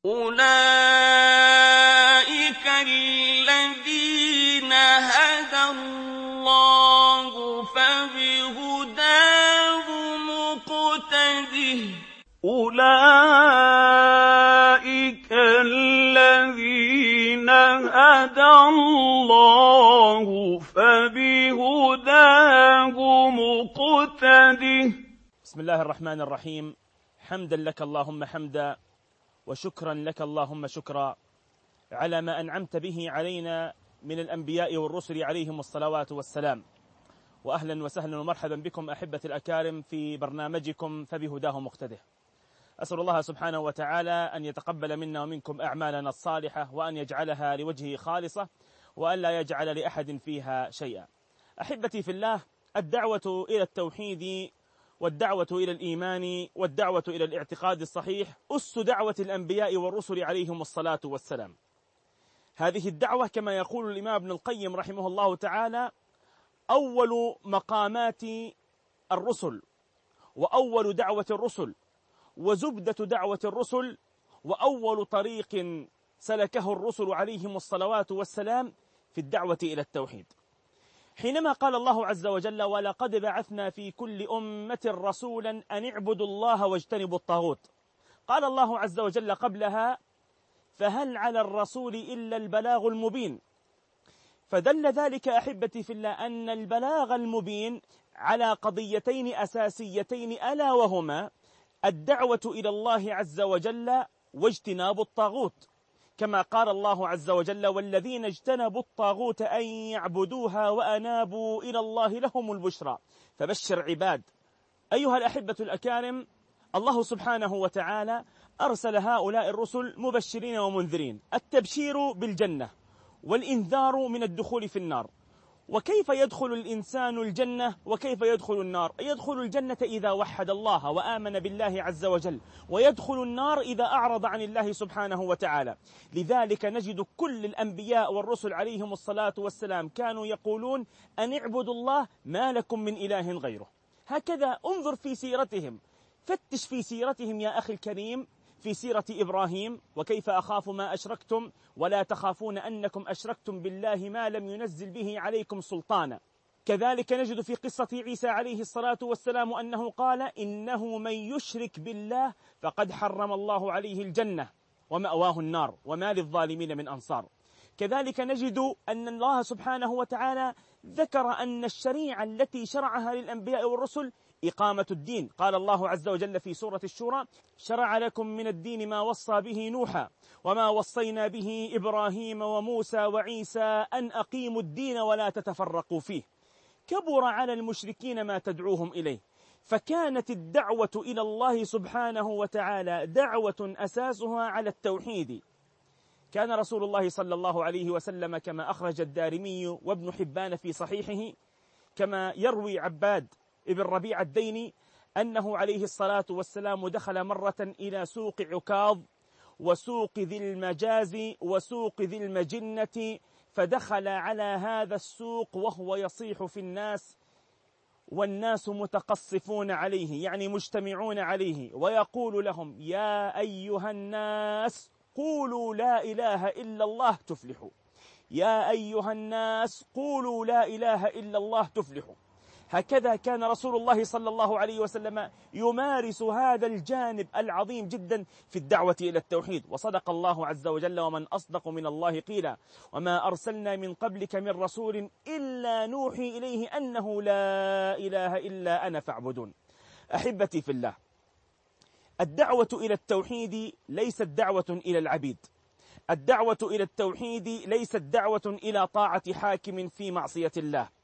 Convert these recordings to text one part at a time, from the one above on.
أُولَٰئِكَ الَّذِينَ هَدَى اللَّهُ ۖ فَبِهُدَاهُ مُقْتَدِهْ ۗ بسم الله الرحمن الرحيم. حمدا لك اللهم حمدا. وشكرا لك اللهم شكرا. على ما أنعمت به علينا من الأنبياء والرسل عليهم الصلوات والسلام. وأهلا وسهلا ومرحبا بكم أحبة الأكارم في برنامجكم فبهداه مقتده. أسأل الله سبحانه وتعالى أن يتقبل منا ومنكم أعمالنا الصالحة وأن يجعلها لوجهه خالصة وأن لا يجعل لأحد فيها شيئا. أحبتي في الله الدعوة إلى التوحيد والدعوة إلى الإيمان والدعوة إلى الاعتقاد الصحيح أس دعوة الأنبياء والرسل عليهم الصلاة والسلام. هذه الدعوة كما يقول الإمام ابن القيم رحمه الله تعالى أول مقامات الرسل وأول دعوة الرسل وزبدة دعوة الرسل وأول طريق سلكه الرسل عليهم الصلوات والسلام في الدعوة إلى التوحيد. حينما قال الله عز وجل ولقد بعثنا في كل أمة رسولا أن اعبدوا الله واجتنبوا الطاغوت قال الله عز وجل قبلها فهل على الرسول إلا البلاغ المبين فدل ذلك أحبتي في الله أن البلاغ المبين على قضيتين أساسيتين ألا وهما الدعوة إلى الله عز وجل واجتناب الطاغوت. كما قال الله عز وجل والذين اجتنبوا الطاغوت أن يعبدوها وأنابوا إلى الله لهم البشرى. فبشر عباد. أيها الأحبة الأكارم الله سبحانه وتعالى أرسل هؤلاء الرسل مبشرين ومنذرين. التبشير بالجنة والإنذار من الدخول في النار. وكيف يدخل الإنسان الجنة وكيف يدخل النار؟ يدخل الجنة إذا وحد الله وآمن بالله عز وجل ويدخل النار إذا أعرض عن الله سبحانه وتعالى. لذلك نجد كل الأنبياء والرسل عليهم الصلاة والسلام كانوا يقولون أن اعبدوا الله ما لكم من إله غيره. هكذا انظر في سيرتهم فتش في سيرتهم يا أخي الكريم في سيرة إبراهيم وكيف أخاف ما أشركتم ولا تخافون أنكم أشركتم بالله ما لم ينزل به عليكم سلطانا. كذلك نجد في قصة عيسى عليه الصلاة والسلام أنه قال إنه من يشرك بالله فقد حرم الله عليه الجنة ومأواه النار وما للظالمين من أنصار. كذلك نجد أن الله سبحانه وتعالى ذكر أن الشريعة التي شرعها للأنبياء والرسل إقامة الدين. قال الله عز وجل في سورة الشورى شرع لكم من الدين ما وصى به نوحا وما وصينا به إبراهيم وموسى وعيسى أن أقيموا الدين ولا تتفرقوا فيه. كبر على المشركين ما تدعوهم إليه. فكانت الدعوة إلى الله سبحانه وتعالى دعوة أساسها على التوحيد. كان رسول الله صلى الله عليه وسلم كما أخرج الدارمي وابن حبان في صحيحه كما يروي عباد ابن ربيع الديني أنه عليه الصلاة والسلام دخل مرة إلى سوق عكاظ وسوق ذي المجاز وسوق ذي المجنة فدخل على هذا السوق وهو يصيح في الناس والناس متقصفون عليه يعني مجتمعون عليه ويقول لهم يا أيها الناس قولوا لا إله إلا الله تفلحوا. يا أيها الناس قولوا لا إله إلا الله تفلحوا. هكذا كان رسول الله صلى الله عليه وسلم يمارس هذا الجانب العظيم جدا في الدعوة إلى التوحيد. وصدق الله عز وجل ومن أصدق من الله قيلا. وما أرسلنا من قبلك من رسول إلا نوحي إليه أنه لا إله إلا أنا فاعبدون. أحبتي في الله الدعوة إلى التوحيد ليست دعوة إلى العبيد. الدعوة إلى التوحيد ليست دعوة إلى طاعة حاكم في معصية الله.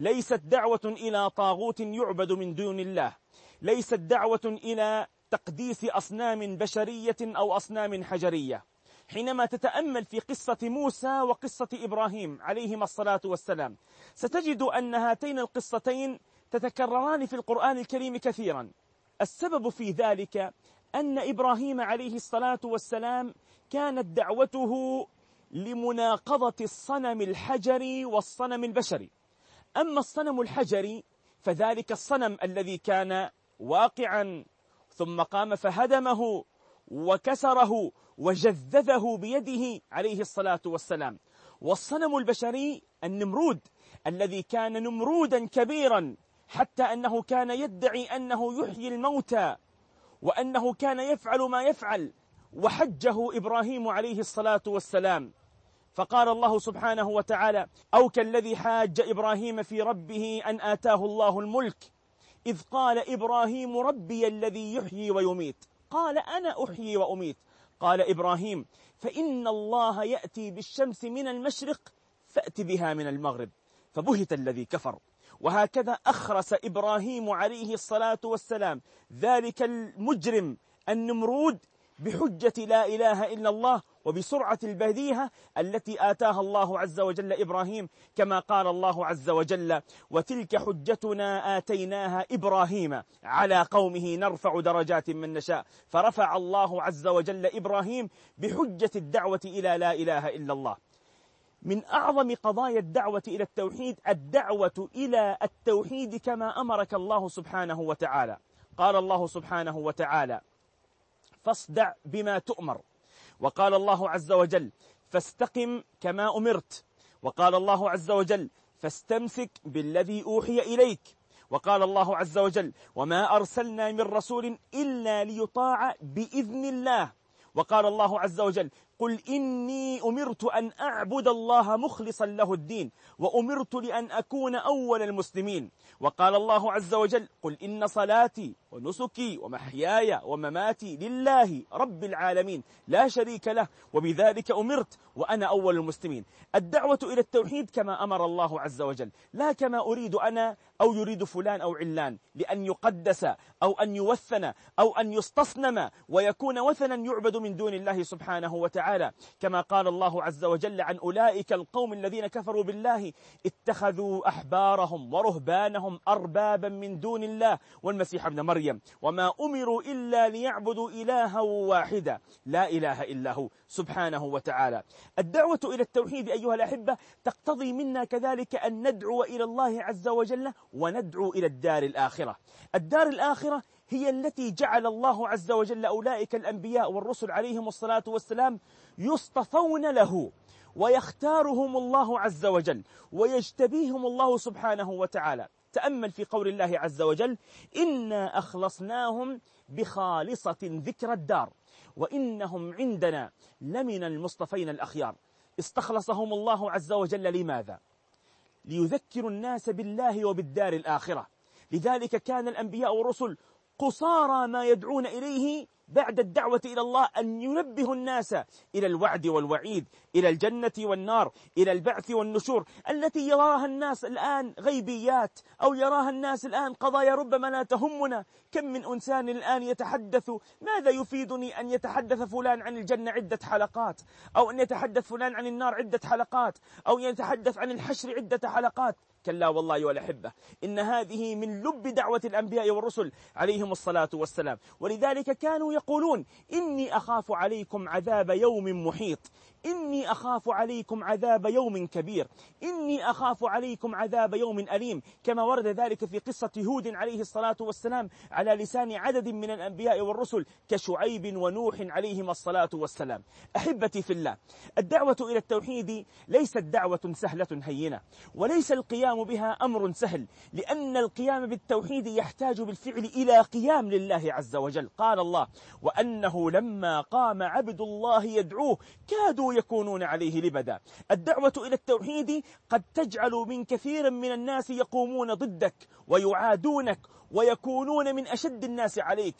ليست دعوة إلى طاغوت يعبد من دون الله. ليست دعوة إلى تقديس أصنام بشرية أو أصنام حجرية. حينما تتأمل في قصة موسى وقصة إبراهيم عليهما الصلاة والسلام ستجد أن هاتين القصتين تتكرران في القرآن الكريم كثيرا. السبب في ذلك أن إبراهيم عليه الصلاة والسلام كانت دعوته لمناقضة الصنم الحجري والصنم البشري. أما الصنم الحجري فذلك الصنم الذي كان واقعا ثم قام فهدمه وكسره وجذذه بيده عليه الصلاة والسلام. والصنم البشري النمرود الذي كان نمرودا كبيرا حتى أنه كان يدعي أنه يحيي الموتى وأنه كان يفعل ما يفعل وحجه إبراهيم عليه الصلاة والسلام. فقال الله سبحانه وتعالى أو كالذي حاج إبراهيم في ربه أن آتاه الله الملك إذ قال إبراهيم ربي الذي يحيي ويميت. قال أنا أحيي وأميت. قال إبراهيم فإن الله يأتي بالشمس من المشرق فأت بها من المغرب. فبهت الذي كفر. وهكذا أخرس إبراهيم عليه الصلاة والسلام. ذلك المجرم النمرود بحجة لا إله إلا الله وبسرعة البديهة التي آتاها الله عز وجل إبراهيم كما قال الله عز وجل وتلك حجتنا آتيناها إبراهيم على قومه نرفع درجات من نشاء فرفع الله عز وجل إبراهيم بحجة الدعوة إلى لا إله إلا الله. من أعظم قضايا الدعوة إلى التوحيد الدعوة إلى التوحيد كما أمرك الله سبحانه وتعالى. قال الله سبحانه وتعالى فاصدع بما تؤمر. وقال الله عز وجل فاستقم كما أمرت. وقال الله عز وجل فاستمسك بالذي أوحي إليك. وقال الله عز وجل وما أرسلنا من رسول إلا ليطاع بإذن الله. وقال الله عز وجل قل إني أمرت أن أعبد الله مخلصا له الدين وأمرت لأن أكون أول المسلمين. وقال الله عز وجل قل إن صلاتي ونسكي ومحياي ومماتي لله رب العالمين لا شريك له وبذلك أمرت وأنا أول المسلمين. الدعوة إلى التوحيد كما أمر الله عز وجل لا كما أريد أنا أو يريد فلان أو علان لأن يقدس أو أن يوثن أو أن يستصنم ويكون وثنا يعبد من دون الله سبحانه وتعالى. كما قال الله عز وجل عن أولئك القوم الذين كفروا بالله اتخذوا أحبارهم ورهبانهم أربابا من دون الله والمسيح ابن مريم وما أمروا إلا ليعبدوا إلها واحدا لا إله إلا هو سبحانه وتعالى. الدعوة إلى التوحيد أيها الأحبة تقتضي منا كذلك أن ندعو إلى الله عز وجل وندعو إلى الدار الآخرة. الدار الآخرة هي التي جعل الله عز وجل أولئك الأنبياء والرسل عليهم الصلاة والسلام يصطفون له ويختارهم الله عز وجل ويجتبيهم الله سبحانه وتعالى. تأمل في قول الله عز وجل إنا أخلصناهم بخالصة ذكر الدار وإنهم عندنا لمن المصطفين الأخيار. استخلصهم الله عز وجل لماذا؟ ليذكروا الناس بالله وبالدار الآخرة. لذلك كان الأنبياء والرسل قصارى ما يدعون إليه بعد الدعوة إلى الله أن ينبه الناس إلى الوعد والوعيد إلى الجنة والنار إلى البعث والنشور التي يراها الناس الآن غيبيات أو يراها الناس الآن قضايا ربما لا تهمنا. كم من إنسان الآن يتحدث ماذا يفيدني أن يتحدث فلان عن الجنة عدة حلقات؟ أو أن يتحدث فلان عن النار عدة حلقات؟ أو يتحدث عن الحشر عدة حلقات؟ كلا والله أيها الأحبة إن هذه من لب دعوة الأنبياء والرسل عليهم الصلاة والسلام. ولذلك كانوا يقولون إني أخاف عليكم عذاب يوم محيط. إني أخاف عليكم عذاب يوم كبير. إني أخاف عليكم عذاب يوم أليم. كما ورد ذلك في قصة هود عليه الصلاة والسلام على لسان عدد من الأنبياء والرسل كشعيب ونوح عليهم الصلاة والسلام. أحبتي في الله الدعوة إلى التوحيد ليست دعوة سهلة هينة وليس القيام بها أمر سهل لأن القيام بالتوحيد يحتاج بالفعل إلى قيام لله عز وجل. قال الله وأنه لما قام عبد الله يدعوه كادوا يكونون عليه لبدا. الدعوة إلى التوحيد قد تجعل من كثير من الناس يقومون ضدك ويعادونك ويكونون من أشد الناس عليك.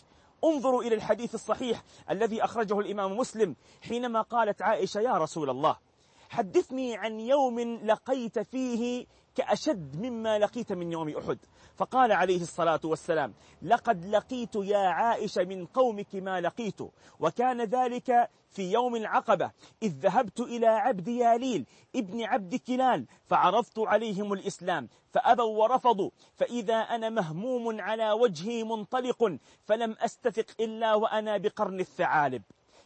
انظروا إلى الحديث الصحيح الذي أخرجه الإمام مسلم حينما قالت عائشة يا رسول الله حدثني عن يوم لقيت فيه كأشد مما لقيت من يوم أحد. فقال عليه الصلاة والسلام لقد لقيت يا عائشة من قومك ما لقيت وكان ذلك في يوم العقبة إذ ذهبت إلى عبد ياليل ابن عبد كلال فعرضت عليهم الإسلام فأبوا ورفضوا فإذا أنا مهموم على وجهي منطلق فلم أستفق إلا وأنا بقرن الثعالب.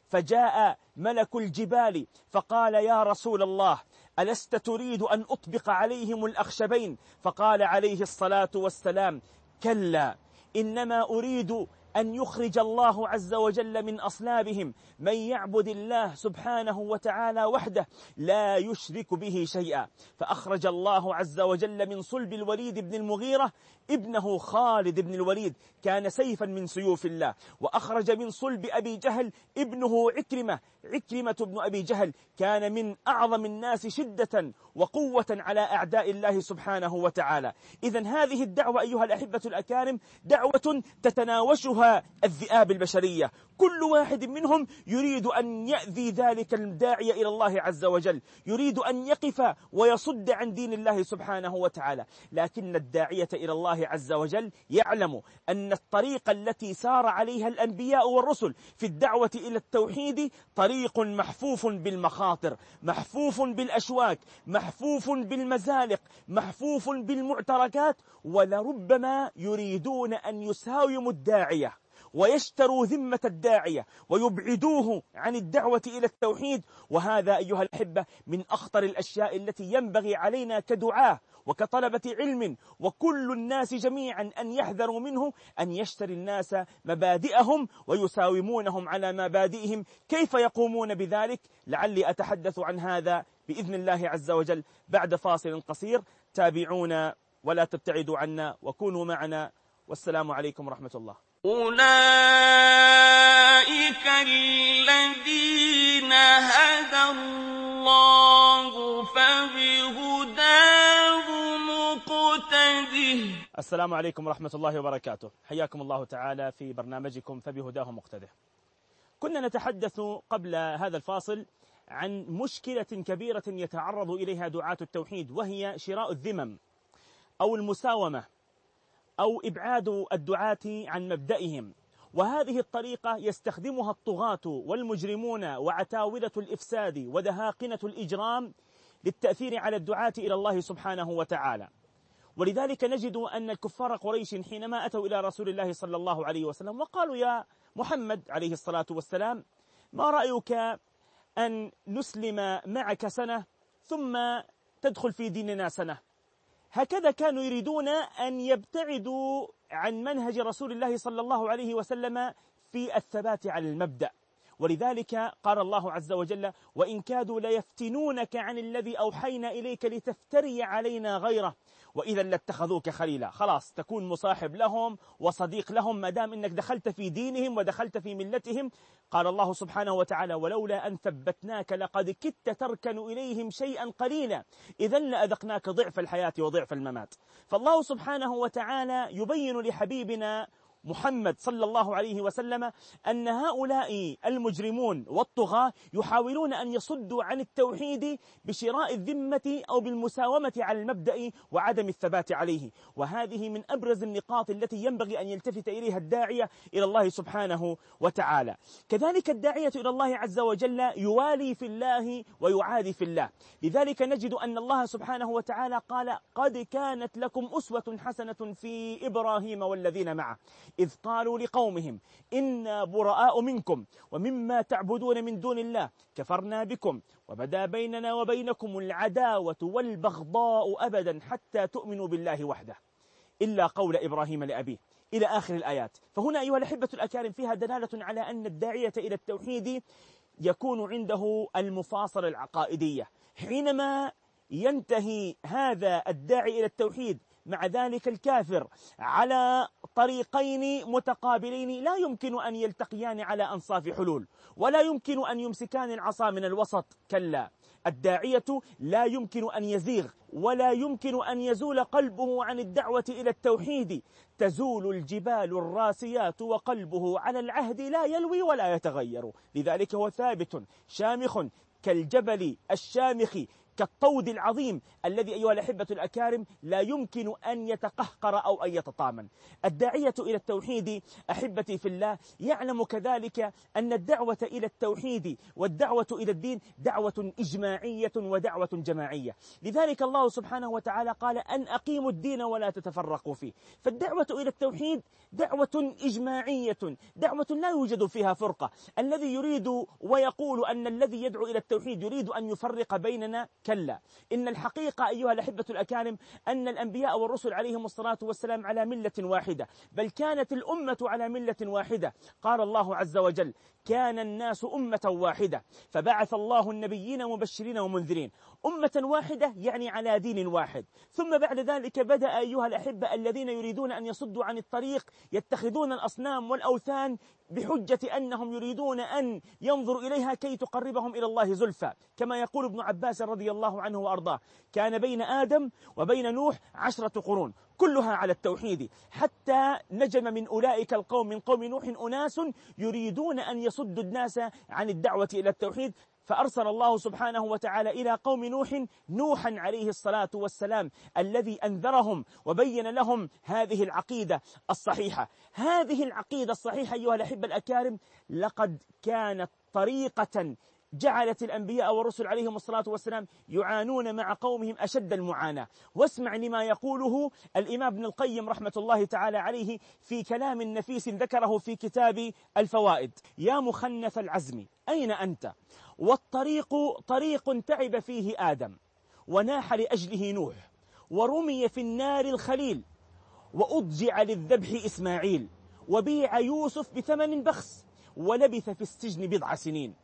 فجاء ملك الجبال فقال يا رسول الله ألست تريد أن أطبق عليهم الأخشبين؟ فقال عليه الصلاة والسلام كلا إنما أريد أن يخرج الله عز وجل من أصلابهم. من يعبد الله سبحانه وتعالى وحده لا يشرك به شيئا. فأخرج الله عز وجل من صلب الوليد بن المغيرة ابنه خالد بن الوليد كان سيفا من سيوف الله. وأخرج من صلب أبي جهل ابنه عكرمة. عكرمة بن أبي جهل كان من أعظم الناس شدة وقوة على أعداء الله سبحانه وتعالى. إذا هذه الدعوة أيها الأحبة الأكارم دعوة تتناوشها الذئاب البشرية. كل واحد منهم يريد أن يأذي ذلك الداعي إلى الله عز وجل. يريد أن يقف ويصد عن دين الله سبحانه وتعالى. لكن الداعية إلى الله عز وجل يعلم أن الطريق التي سار عليها الأنبياء والرسل في الدعوة إلى التوحيد طريق محفوف بالمخاطر محفوف بالأشواك محفوف بالمزالق محفوف بالمعتركات ولربما يريدون أن يساوموا الداعية. ويشتروا ذمة الداعية ويبعدوه عن الدعوة إلى التوحيد. وهذا أيها الأحبة من أخطر الأشياء التي ينبغي علينا كدعاة وكطلبة علم. وكل الناس جميعا أن يحذروا منه أن يشتري الناس مبادئهم ويساومونهم على مبادئهم. كيف يقومون بذلك؟ لعلي أتحدث عن هذا بإذن الله عز وجل بعد فاصل قصير. تابعونا ولا تبتعدوا عنا وكونوا معنا. والسلام عليكم ورحمة الله. أولئك الذين هدى الله فبهداه مقتده. السلام عليكم ورحمة الله وبركاته. حياكم الله تعالى في برنامجكم فبهداه مقتده. كنا نتحدث قبل هذا الفاصل عن مشكلة كبيرة يتعرض إليها دعاة التوحيد وهي شراء الذمم أو المساومة. أو إبعاد الدعاة عن مبدئهم. وهذه الطريقة يستخدمها الطغاة والمجرمون وعتاولة الإفساد ودهاقنة الإجرام للتأثير على الدعاة إلى الله سبحانه وتعالى. ولذلك نجد أن الكفار قريش حينما أتوا إلى رسول الله صلى الله عليه وسلم وقالوا يا محمد عليه الصلاة والسلام ما رأيك أن نسلم معك سنة ثم تدخل في ديننا سنة؟ هكذا كانوا يريدون أن يبتعدوا عن منهج رسول الله صلى الله عليه وسلم في الثبات على المبدأ. ولذلك قال الله عز وجل وإن كادوا ليفتنونك عن الذي أوحينا إليك لتفتري علينا غيره. وإذا لاتخذوك خليلا. خلاص تكون مصاحب لهم وصديق لهم ما دام إنك دخلت في دينهم ودخلت في ملتهم. قال الله سبحانه وتعالى ولولا أن ثبتناك لقد كدت تركن إليهم شيئا قليلا. إذا لأذقناك ضعف الحياة وضعف الممات. فالله سبحانه وتعالى يبين لحبيبنا محمد صلى الله عليه وسلم أن هؤلاء المجرمون والطغاة يحاولون أن يصدوا عن التوحيد بشراء الذمة أو بالمساومة على المبدأ وعدم الثبات عليه. وهذه من أبرز النقاط التي ينبغي أن يلتفت إليها الداعية إلى الله سبحانه وتعالى. كذلك الداعية إلى الله عز وجل يوالي في الله ويعادي في الله. لذلك نجد أن الله سبحانه وتعالى قال قد كانت لكم أسوة حسنة في إبراهيم والذين معه. إذ قالوا لقومهم إنا براء منكم ومما تعبدون من دون الله كفرنا بكم وبدا بيننا وبينكم العداوة والبغضاء أبدا حتى تؤمنوا بالله وحده. إلا قول إبراهيم لأبيه إلى آخر الآيات. فهنا أيها الأحبة الأكارم فيها دلالة على أن الداعية إلى التوحيد يكون عنده المفاصلة العقائدية. حينما ينتهي هذا الداعي إلى التوحيد مع ذلك الكافر على طريقين متقابلين لا يمكن أن يلتقيان على أنصاف حلول ولا يمكن أن يمسكان العصا من الوسط كلا. الداعية لا يمكن أن يزيغ ولا يمكن أن يزول قلبه عن الدعوة إلى التوحيد. تزول الجبال الراسيات وقلبه على العهد لا يلوي ولا يتغير. لذلك هو ثابت شامخ كالجبل الشامخ كالطود العظيم الذي أيها الأحبة الأكارم لا يمكن أن يتقهقر أو أن يتطامن. الداعية إلى التوحيد أحبتي في الله يعلم كذلك أن الدعوة إلى التوحيد والدعوة إلى الدين دعوة إجماعية ودعوة جماعية. لذلك الله سبحانه وتعالى قال أن أقيموا الدين ولا تتفرقوا فيه. فالدعوة إلى التوحيد دعوة إجماعية دعوة لا يوجد فيها فرقة. الذي يريد ويقول أن الذي يدعو إلى التوحيد يريد أن يفرق بيننا كلا. إن الحقيقة أيها الأحبة الأكارم أن الأنبياء والرسل عليهم الصلاة والسلام على ملة واحدة بل كانت الأمة على ملة واحدة. قال الله عز وجل كان الناس أمة واحدة. فبعث الله النبيين مبشرين ومنذرين. أمة واحدة يعني على دين واحد. ثم بعد ذلك بدأ أيها الأحبة الذين يريدون أن يصدوا عن الطريق يتخذون الأصنام والأوثان بحجة أنهم يريدون أن ينظروا إليها كي تقربهم إلى الله زلفى. كما يقول ابن عباس رضي الله عنه وأرضاه. كان بين آدم وبين نوح عشرة قرون. كلها على التوحيد. حتى نجم من أولئك القوم من قوم نوح أناس يريدون أن يصدوا الناس عن الدعوة إلى التوحيد. فأرسل الله سبحانه وتعالى إلى قوم نوح نوحا عليه الصلاة والسلام الذي أنذرهم وبين لهم هذه العقيدة الصحيحة. هذه العقيدة الصحيحة أيها الأحبة الأكارم لقد كانت طريقة جعلت الأنبياء والرسل عليهم الصلاة والسلام يعانون مع قومهم أشد المعاناة. واسمع لما يقوله الإمام ابن القيم رحمة الله تعالى عليه في كلام نفيس ذكره في كتاب الفوائد. يا مخنث العزم أين أنت؟ والطريق طريق تعب فيه آدم وناح لأجله نوح ورمي في النار الخليل وأضجع للذبح إسماعيل وبيع يوسف بثمن بخس ولبث في السجن بضع سنين.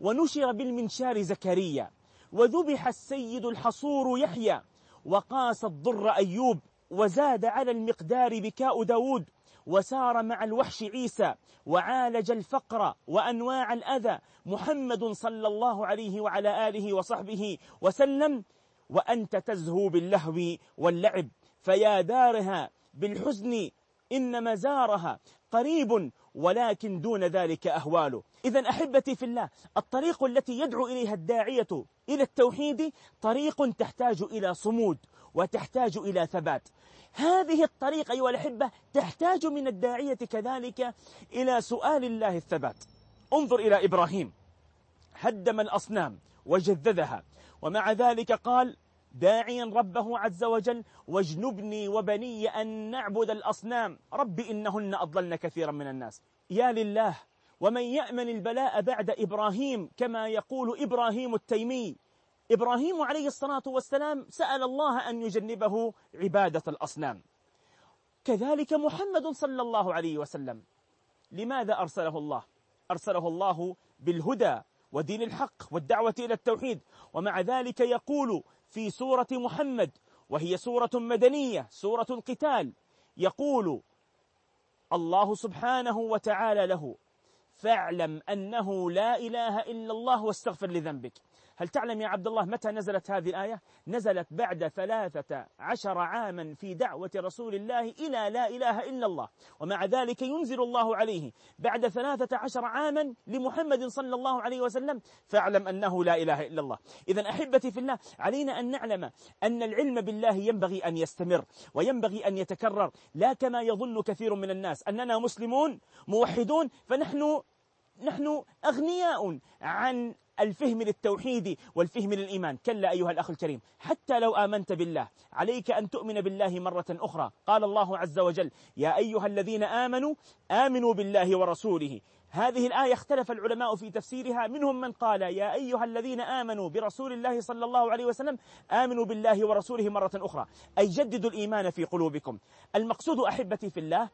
ونشر بالمنشار زكريا. وذبح السيد الحصور يحيى. وقاس الضر أيوب. وزاد على المقدار بكاء داود. وسار مع الوحش عيسى. وعالج الفقر وأنواع الأذى. محمد صلى الله عليه وعلى آله وصحبه وسلم. وأنت تزهو باللهو واللعب. فيا دارها بالحزن إن مزارها قريب. ولكن دون ذلك أهواله. إذا أحبتي في الله الطريق التي يدعو إليها الداعية إلى التوحيد طريق تحتاج إلى صمود وتحتاج إلى ثبات. هذه الطريقة أيها الأحبة تحتاج من الداعية كذلك إلى سؤال الله الثبات. انظر إلى إبراهيم هدم الأصنام وجذذها ومع ذلك قال داعيا ربه عز وجل واجنبني وبني أن نعبد الأصنام. رب إنهن أضللن كثيرا من الناس. يا لله ومن يأمن البلاء بعد إبراهيم كما يقول إبراهيم التيمي. إبراهيم عليه الصلاة والسلام سأل الله أن يجنبه عبادة الأصنام. كذلك محمد صلى الله عليه وسلم. لماذا أرسله الله؟ أرسله الله بالهدى ودين الحق والدعوة إلى التوحيد. ومع ذلك يقول في سورة محمد وهي سورة مدنية سورة القتال يقول الله سبحانه وتعالى له فاعلم أنه لا إله إلا الله واستغفر لذنبك. هل تعلم يا عبد الله متى نزلت هذه الآية؟ نزلت بعد ثلاثة عشر عاما في دعوة رسول الله إلى لا إله إلا الله. ومع ذلك ينزل الله عليه بعد ثلاثة عشر عاما لمحمد صلى الله عليه وسلم. فاعلم أنه لا إله إلا الله. إذا أحبتي في الله علينا أن نعلم أن العلم بالله ينبغي أن يستمر وينبغي أن يتكرر. لا كما يظن كثير من الناس أننا مسلمون موحدون فنحن نحن أغنياء عن الفهم للتوحيد والفهم للإيمان. كلا أيها الأخ الكريم حتى لو آمنت بالله عليك أن تؤمن بالله مرة أخرى. قال الله عز وجل يا أيها الذين آمنوا آمنوا بالله ورسوله. هذه الآية اختلف العلماء في تفسيرها. منهم من قال يا أيها الذين آمنوا برسول الله صلى الله عليه وسلم آمنوا بالله ورسوله مرة أخرى. أي جددوا الإيمان في قلوبكم. المقصود أحبتي في الله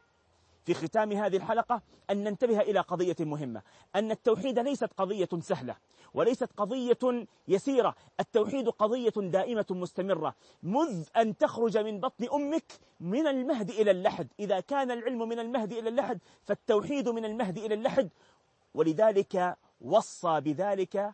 في ختام هذه الحلقة أن ننتبه إلى قضية مهمة أن التوحيد ليست قضية سهلة وليست قضية يسيرة التوحيد قضية دائمة مستمرة منذ أن تخرج من بطن أمك من المهد إلى اللحد. إذا كان العلم من المهد إلى اللحد فالتوحيد من المهد إلى اللحد. ولذلك وصى بذلك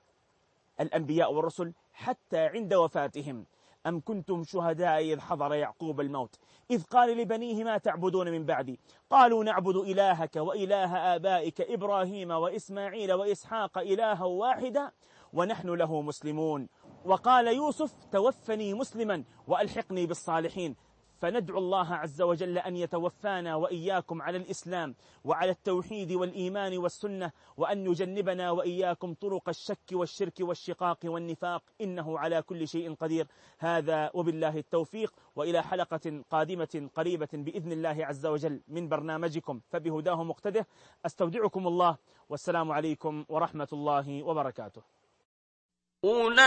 الأنبياء والرسل حتى عند وفاتهم. أم كنتم شهداء إذ حضر يعقوب الموت؟ إذ قال لبنيه ما تعبدون من بعدي. قالوا نعبد إلهك وإله آبائك إبراهيم وإسماعيل وإسحاق إلها واحدا ونحن له مسلمون. وقال يوسف توفني مسلما وألحقني بالصالحين. فندعو الله عز وجل أن يتوفانا وإياكم على الإسلام وعلى التوحيد والإيمان والسنة وأن يجنبنا وإياكم طرق الشك والشرك والشقاق والنفاق إنه على كل شيء قدير. هذا وبالله التوفيق وإلى حلقة قادمة قريبة بإذن الله عز وجل من برنامجكم فبهداه مقتده. أستودعكم الله والسلام عليكم ورحمة الله وبركاته. أولئك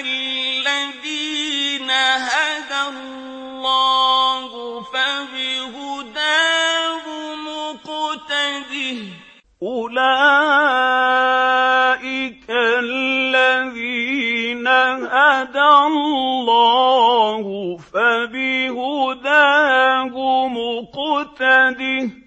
الذين هدى الله فبهداه مقتده أولئك الذين هدى الله فبهداه مقتده